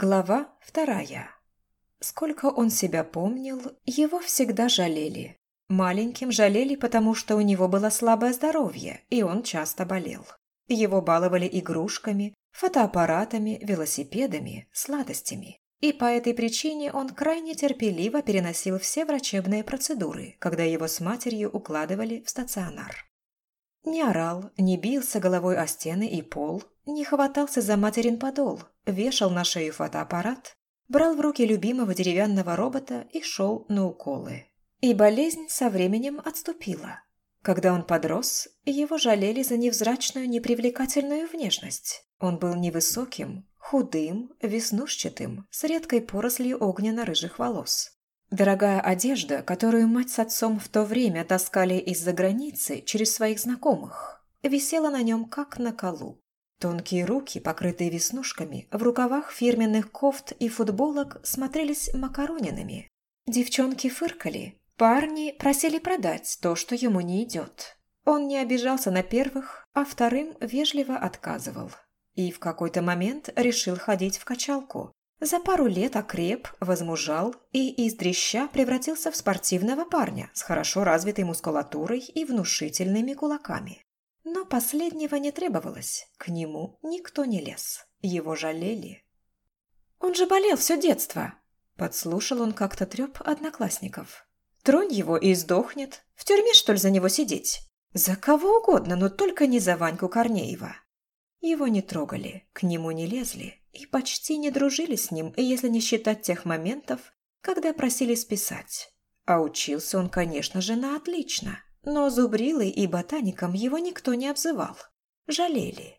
Глава вторая. Сколько он себя помнил, его всегда жалели. Маленьким жалели, потому что у него было слабое здоровье, и он часто болел. Его баловали игрушками, фотоаппаратами, велосипедами, сладостями. И по этой причине он крайне терпеливо переносил все врачебные процедуры, когда его с матерью укладывали в стационар. Не орал, не бился головой о стены и пол, не хватался за материн подол, вешал на шею фотоаппарат, брал в руки любимого деревянного робота и шел на уколы. И болезнь со временем отступила. Когда он подрос, его жалели за невзрачную непривлекательную внешность. Он был невысоким, худым, веснушчатым, с редкой порослью огненно-рыжих волос. Дорогая одежда, которую мать с отцом в то время таскали из-за границы через своих знакомых, висела на нем как на колу. Тонкие руки, покрытые веснушками, в рукавах фирменных кофт и футболок смотрелись макаронинами. Девчонки фыркали, парни просили продать то, что ему не идет. Он не обижался на первых, а вторым вежливо отказывал. И в какой-то момент решил ходить в качалку. За пару лет окреп, возмужал и из дрища превратился в спортивного парня с хорошо развитой мускулатурой и внушительными кулаками. Но последнего не требовалось, к нему никто не лез, его жалели. «Он же болел все детство!» Подслушал он как-то треп одноклассников. «Тронь его и сдохнет. В тюрьме, что ли, за него сидеть? За кого угодно, но только не за Ваньку Корнеева». Его не трогали, к нему не лезли и почти не дружили с ним, если не считать тех моментов, когда просили списать. А учился он, конечно же, на отлично. Но зубрилой и ботаником его никто не обзывал. Жалели.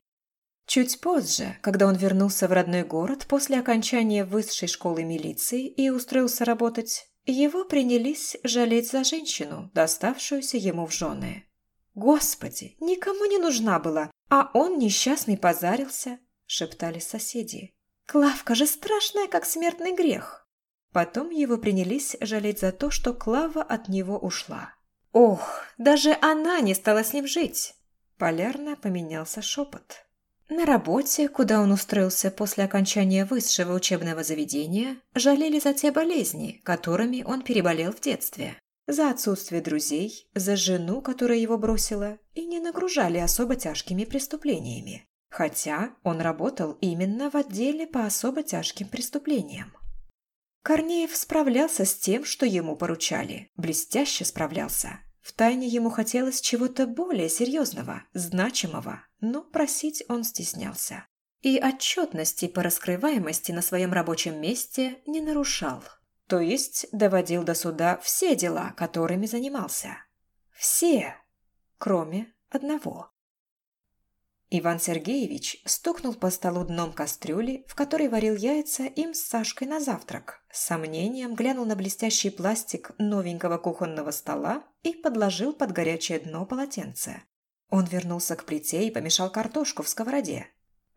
Чуть позже, когда он вернулся в родной город после окончания высшей школы милиции и устроился работать, его принялись жалеть за женщину, доставшуюся ему в жены. «Господи, никому не нужна была, а он несчастный позарился», – шептали соседи. «Клавка же страшная, как смертный грех». Потом его принялись жалеть за то, что Клава от него ушла. Ох, даже она не стала с ним жить. Полярно поменялся шепот. На работе, куда он устроился после окончания высшего учебного заведения, жалели за те болезни, которыми он переболел в детстве. За отсутствие друзей, за жену, которая его бросила, и не нагружали особо тяжкими преступлениями. Хотя он работал именно в отделе по особо тяжким преступлениям. Корнеев справлялся с тем, что ему поручали. Блестяще справлялся. Втайне ему хотелось чего-то более серьезного, значимого, но просить он стеснялся. И отчетности по раскрываемости на своем рабочем месте не нарушал. То есть доводил до суда все дела, которыми занимался. Все, кроме одного. Иван Сергеевич стукнул по столу дном кастрюли, в которой варил яйца им с Сашкой на завтрак. С сомнением глянул на блестящий пластик новенького кухонного стола и подложил под горячее дно полотенце. Он вернулся к плите и помешал картошку в сковороде.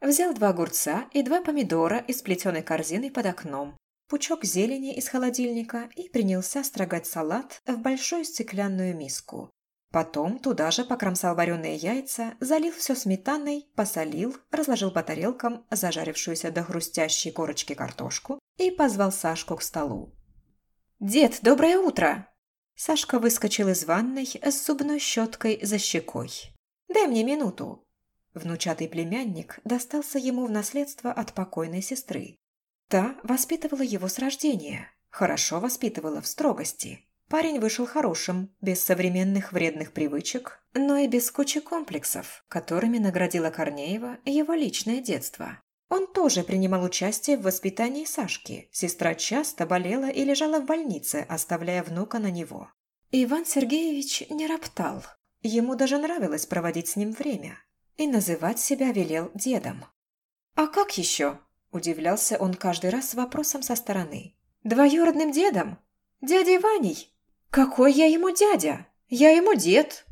Взял два огурца и два помидора из плетеной корзины под окном, пучок зелени из холодильника и принялся строгать салат в большую стеклянную миску. Потом туда же покромсал вареные яйца, залил все сметаной, посолил, разложил по тарелкам зажарившуюся до хрустящей корочки картошку и позвал Сашку к столу. «Дед, доброе утро!» Сашка выскочил из ванной с зубной щеткой за щекой. «Дай мне минуту!» Внучатый племянник достался ему в наследство от покойной сестры. Та воспитывала его с рождения, хорошо воспитывала в строгости, Парень вышел хорошим, без современных вредных привычек, но и без кучи комплексов, которыми наградила Корнеева его личное детство. Он тоже принимал участие в воспитании Сашки. Сестра часто болела и лежала в больнице, оставляя внука на него. Иван Сергеевич не роптал. Ему даже нравилось проводить с ним время. И называть себя велел дедом. «А как еще?» – удивлялся он каждый раз вопросом со стороны. «Двоюродным дедом? Дядей Ваней?» «Какой я ему дядя? Я ему дед!»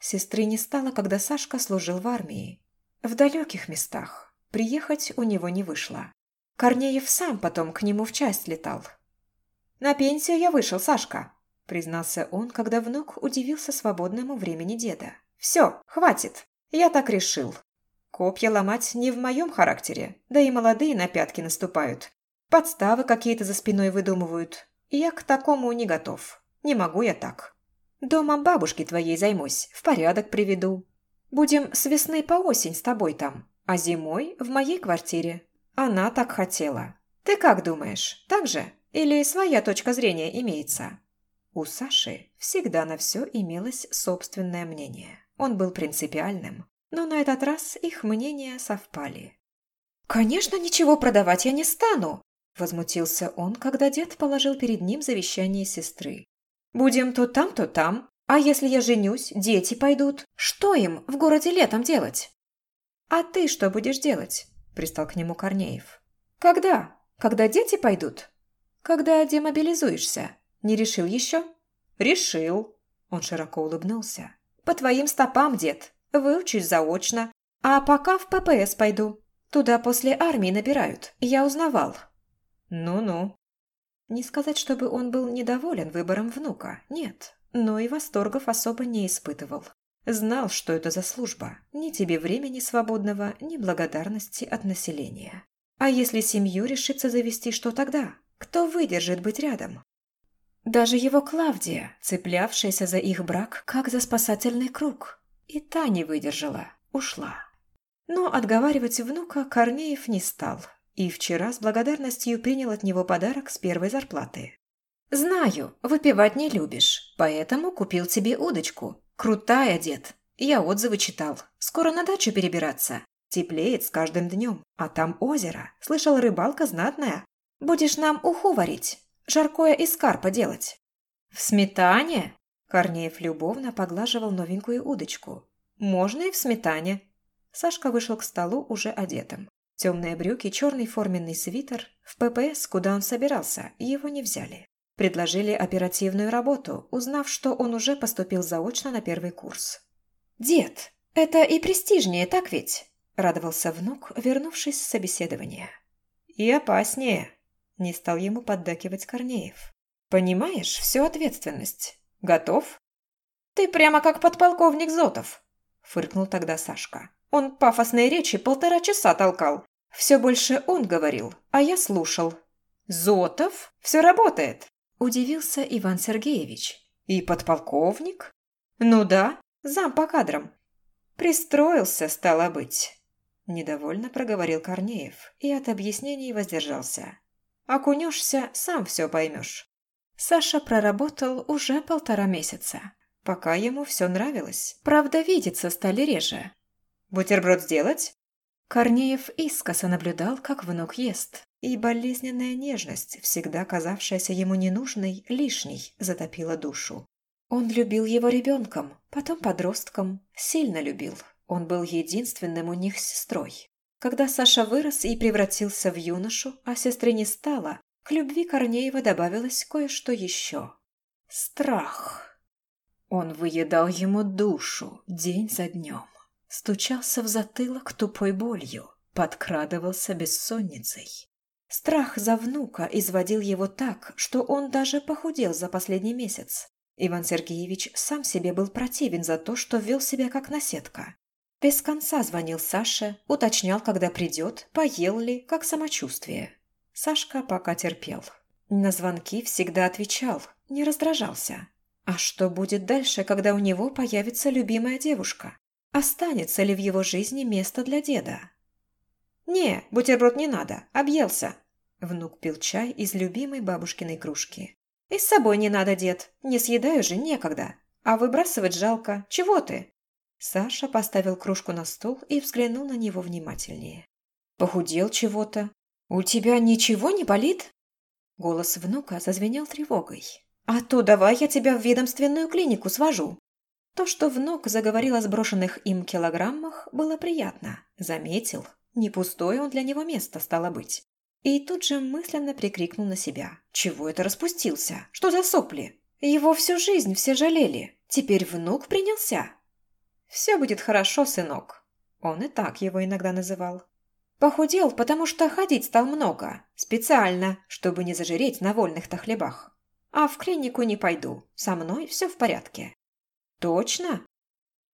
Сестры не стало, когда Сашка служил в армии. В далеких местах. Приехать у него не вышло. Корнеев сам потом к нему в часть летал. «На пенсию я вышел, Сашка», – признался он, когда внук удивился свободному времени деда. «Все, хватит. Я так решил». Копья ломать не в моем характере, да и молодые на пятки наступают. Подставы какие-то за спиной выдумывают. Я к такому не готов. Не могу я так. Дома бабушки твоей займусь, в порядок приведу. Будем с весны по осень с тобой там, а зимой в моей квартире. Она так хотела. Ты как думаешь, так же? Или своя точка зрения имеется?» У Саши всегда на все имелось собственное мнение. Он был принципиальным, но на этот раз их мнения совпали. «Конечно, ничего продавать я не стану!» Возмутился он, когда дед положил перед ним завещание сестры. Будем то там, то там. А если я женюсь, дети пойдут. Что им в городе летом делать? А ты что будешь делать? Пристал к нему Корнеев. Когда? Когда дети пойдут? Когда демобилизуешься? Не решил еще? Решил. Он широко улыбнулся. По твоим стопам, дед. Выучусь заочно. А пока в ППС пойду. Туда после армии набирают. Я узнавал. Ну-ну. Не сказать, чтобы он был недоволен выбором внука, нет, но и восторгов особо не испытывал. Знал, что это за служба. Ни тебе времени свободного, ни благодарности от населения. А если семью решится завести, что тогда? Кто выдержит быть рядом? Даже его Клавдия, цеплявшаяся за их брак, как за спасательный круг. И та не выдержала, ушла. Но отговаривать внука Корнеев не стал и вчера с благодарностью принял от него подарок с первой зарплаты. «Знаю, выпивать не любишь, поэтому купил тебе удочку. Крутая, дед. Я отзывы читал. Скоро на дачу перебираться. Теплеет с каждым днем, а там озеро. Слышал, рыбалка знатная. Будешь нам уху варить, жаркое из карпа делать». «В сметане?» Корнеев любовно поглаживал новенькую удочку. «Можно и в сметане». Сашка вышел к столу уже одетым. Темные брюки, черный форменный свитер. В ППС, куда он собирался, его не взяли. Предложили оперативную работу, узнав, что он уже поступил заочно на первый курс. «Дед, это и престижнее, так ведь?» – радовался внук, вернувшись с собеседования. «И опаснее», – не стал ему поддакивать Корнеев. «Понимаешь всю ответственность. Готов?» «Ты прямо как подполковник Зотов», – фыркнул тогда Сашка. Он пафосные речи полтора часа толкал, все больше он говорил, а я слушал. «Зотов? Все работает!» – удивился Иван Сергеевич. «И подполковник?» «Ну да, зам по кадрам». «Пристроился, стало быть». Недовольно проговорил Корнеев и от объяснений воздержался. «Окунешься, сам все поймешь». Саша проработал уже полтора месяца. Пока ему все нравилось. Правда, видеться стали реже. «Бутерброд сделать?» Корнеев искоса наблюдал, как внук ест, и болезненная нежность, всегда казавшаяся ему ненужной, лишней, затопила душу. Он любил его ребенком, потом подростком, сильно любил. Он был единственным у них сестрой. Когда Саша вырос и превратился в юношу, а сестры не стало, к любви Корнеева добавилось кое-что еще. Страх. Он выедал ему душу день за днем стучался в затылок тупой болью, подкрадывался бессонницей. Страх за внука изводил его так, что он даже похудел за последний месяц. Иван Сергеевич сам себе был противен за то, что вел себя как наседка. Без конца звонил Саше, уточнял, когда придет, поел ли, как самочувствие. Сашка пока терпел. На звонки всегда отвечал, не раздражался. А что будет дальше, когда у него появится любимая девушка? Останется ли в его жизни место для деда? «Не, бутерброд не надо, объелся». Внук пил чай из любимой бабушкиной кружки. «И с собой не надо, дед, не съедаю же некогда. А выбрасывать жалко. Чего ты?» Саша поставил кружку на стол и взглянул на него внимательнее. «Похудел чего-то. У тебя ничего не болит?» Голос внука зазвенел тревогой. «А то давай я тебя в ведомственную клинику свожу. То, что внук заговорил о сброшенных им килограммах, было приятно. Заметил. Не пустое он для него место стало быть. И тут же мысленно прикрикнул на себя. «Чего это распустился? Что за сопли? Его всю жизнь все жалели. Теперь внук принялся». «Все будет хорошо, сынок». Он и так его иногда называл. Похудел, потому что ходить стал много. Специально, чтобы не зажиреть на вольных-то хлебах. А в клинику не пойду. Со мной все в порядке. «Точно?»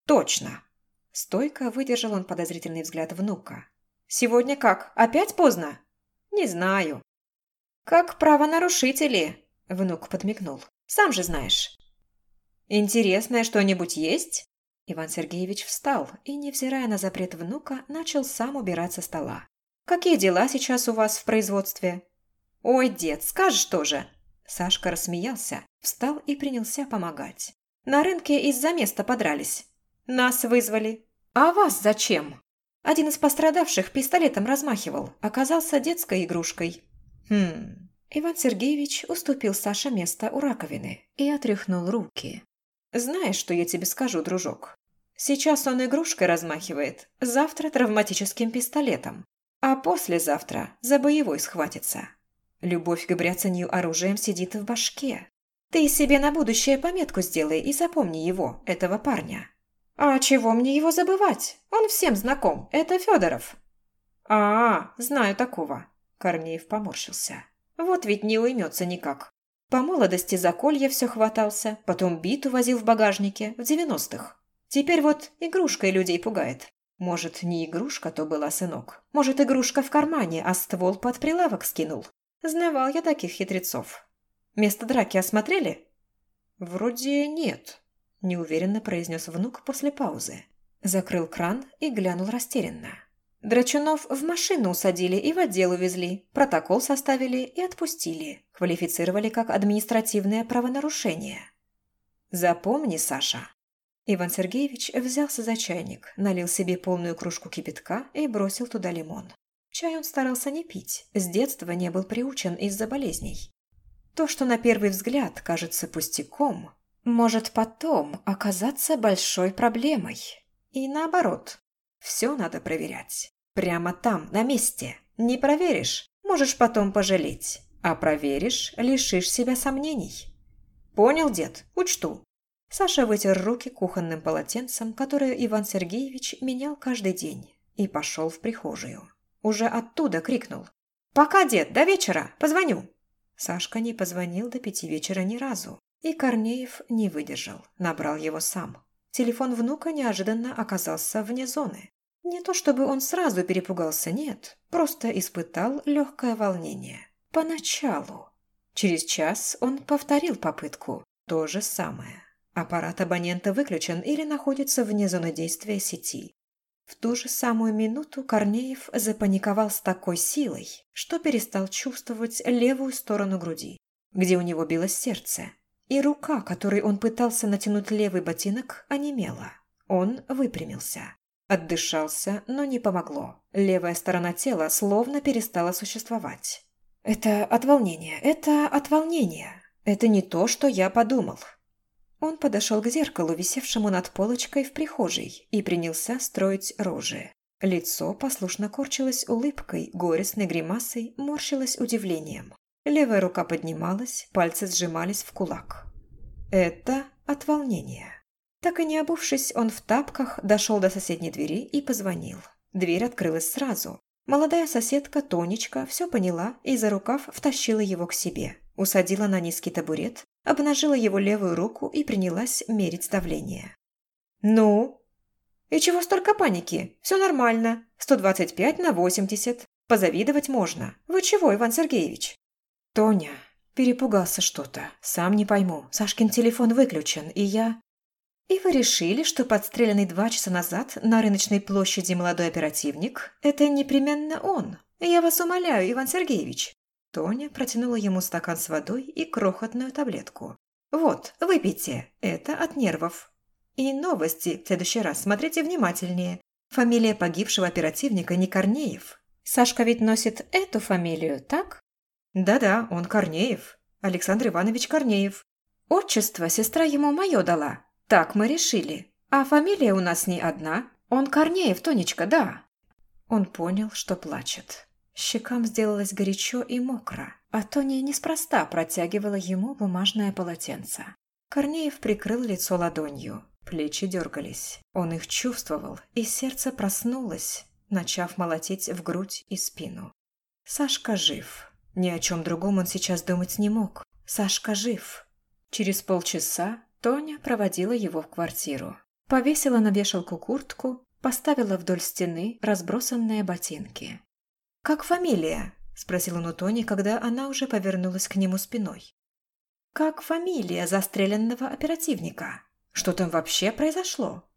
«Точно!» Стойко выдержал он подозрительный взгляд внука. «Сегодня как? Опять поздно?» «Не знаю». «Как правонарушители», – внук подмигнул. «Сам же знаешь». «Интересное что-нибудь есть?» Иван Сергеевич встал и, невзирая на запрет внука, начал сам убирать со стола. «Какие дела сейчас у вас в производстве?» «Ой, дед, скажешь тоже!» Сашка рассмеялся, встал и принялся помогать. «На рынке из-за места подрались. Нас вызвали. А вас зачем?» Один из пострадавших пистолетом размахивал, оказался детской игрушкой. «Хм...» Иван Сергеевич уступил Саше место у раковины и отряхнул руки. «Знаешь, что я тебе скажу, дружок? Сейчас он игрушкой размахивает, завтра травматическим пистолетом, а послезавтра за боевой схватится. Любовь к бряцанью оружием сидит в башке. Ты себе на будущее пометку сделай и запомни его, этого парня. А чего мне его забывать? Он всем знаком, это Федоров. А, знаю такого. Корнеев поморщился. Вот ведь не уймется никак. По молодости за колья все хватался, потом биту возил в багажнике в девяностых. Теперь вот игрушкой людей пугает. Может, не игрушка то была, сынок. Может, игрушка в кармане, а ствол под прилавок скинул. Знавал я таких хитрецов. Место драки осмотрели? Вроде нет, неуверенно произнес внук после паузы. Закрыл кран и глянул растерянно. Драчунов в машину усадили и в отдел увезли, протокол составили и отпустили. Квалифицировали как административное правонарушение. Запомни, Саша. Иван Сергеевич взялся за чайник, налил себе полную кружку кипятка и бросил туда лимон. Чай он старался не пить, с детства не был приучен из-за болезней. То, что на первый взгляд кажется пустяком, может потом оказаться большой проблемой. И наоборот, все надо проверять. Прямо там, на месте. Не проверишь, можешь потом пожалеть. А проверишь, лишишь себя сомнений. Понял, дед? Учту. Саша вытер руки кухонным полотенцем, которое Иван Сергеевич менял каждый день, и пошел в прихожую. Уже оттуда крикнул. «Пока, дед, до вечера, позвоню!» Сашка не позвонил до пяти вечера ни разу, и Корнеев не выдержал, набрал его сам. Телефон внука неожиданно оказался вне зоны. Не то чтобы он сразу перепугался, нет, просто испытал легкое волнение. Поначалу. Через час он повторил попытку. То же самое. Аппарат абонента выключен или находится вне зоны действия сети. В ту же самую минуту Корнеев запаниковал с такой силой, что перестал чувствовать левую сторону груди, где у него билось сердце, и рука, которой он пытался натянуть левый ботинок, онемела. Он выпрямился. Отдышался, но не помогло. Левая сторона тела словно перестала существовать. «Это от волнения, это от волнения. Это не то, что я подумал. Он подошел к зеркалу, висевшему над полочкой в прихожей, и принялся строить рожи. Лицо послушно корчилось улыбкой, горестной гримасой, морщилось удивлением. Левая рука поднималась, пальцы сжимались в кулак. Это от волнения. Так и не обувшись, он в тапках дошел до соседней двери и позвонил. Дверь открылась сразу. Молодая соседка Тонечка все поняла и за рукав втащила его к себе. Усадила на низкий табурет, обнажила его левую руку и принялась мерить давление. «Ну?» «И чего столько паники? Все нормально. 125 на 80. Позавидовать можно. Вы чего, Иван Сергеевич?» «Тоня, перепугался что-то. Сам не пойму. Сашкин телефон выключен, и я...» «И вы решили, что подстреленный два часа назад на рыночной площади молодой оперативник – это непременно он? Я вас умоляю, Иван Сергеевич. Тоня протянула ему стакан с водой и крохотную таблетку. «Вот, выпейте, это от нервов». И новости в следующий раз смотрите внимательнее. Фамилия погибшего оперативника не Корнеев. Сашка ведь носит эту фамилию, так? Да-да, он Корнеев. Александр Иванович Корнеев. Отчество сестра ему мое дала. Так мы решили. А фамилия у нас не одна. Он Корнеев, Тонечка, да. Он понял, что плачет. Щекам сделалось горячо и мокро, а Тоня неспроста протягивала ему бумажное полотенце. Корнеев прикрыл лицо ладонью, плечи дергались. Он их чувствовал, и сердце проснулось, начав молотить в грудь и спину. Сашка жив. Ни о чем другом он сейчас думать не мог. Сашка жив. Через полчаса Тоня проводила его в квартиру. Повесила на вешалку куртку, поставила вдоль стены разбросанные ботинки. «Как фамилия?» – спросил он у Тони, когда она уже повернулась к нему спиной. «Как фамилия застреленного оперативника? Что там вообще произошло?»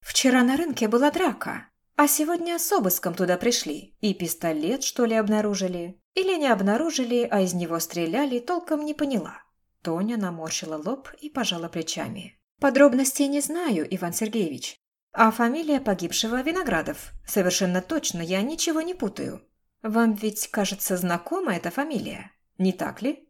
«Вчера на рынке была драка, а сегодня с обыском туда пришли. И пистолет, что ли, обнаружили? Или не обнаружили, а из него стреляли, толком не поняла». Тоня наморщила лоб и пожала плечами. «Подробностей не знаю, Иван Сергеевич. А фамилия погибшего Виноградов. Совершенно точно, я ничего не путаю. Вам ведь, кажется, знакома эта фамилия, не так ли?»